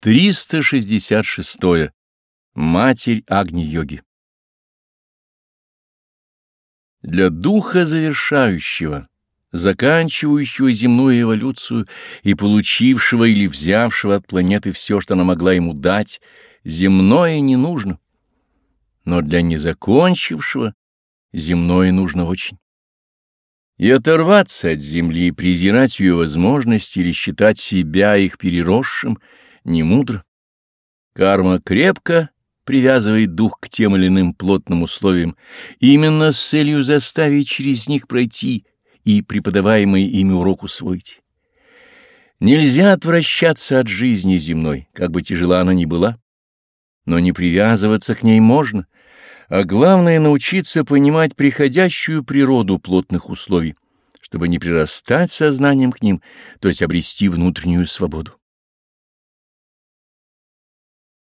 366. -е. Матерь Агни-йоги Для духа завершающего, заканчивающего земную эволюцию и получившего или взявшего от планеты все, что она могла ему дать, земное не нужно. Но для незакончившего земное нужно очень. И оторваться от земли и презирать ее возможности или считать себя их переросшим — не мудро. Карма крепко привязывает дух к тем или иным плотным условиям, именно с целью заставить через них пройти и преподаваемый ими урок усвоить. Нельзя отвращаться от жизни земной, как бы тяжела она ни была, но не привязываться к ней можно, а главное — научиться понимать приходящую природу плотных условий, чтобы не прирастать сознанием к ним, то есть обрести внутреннюю свободу.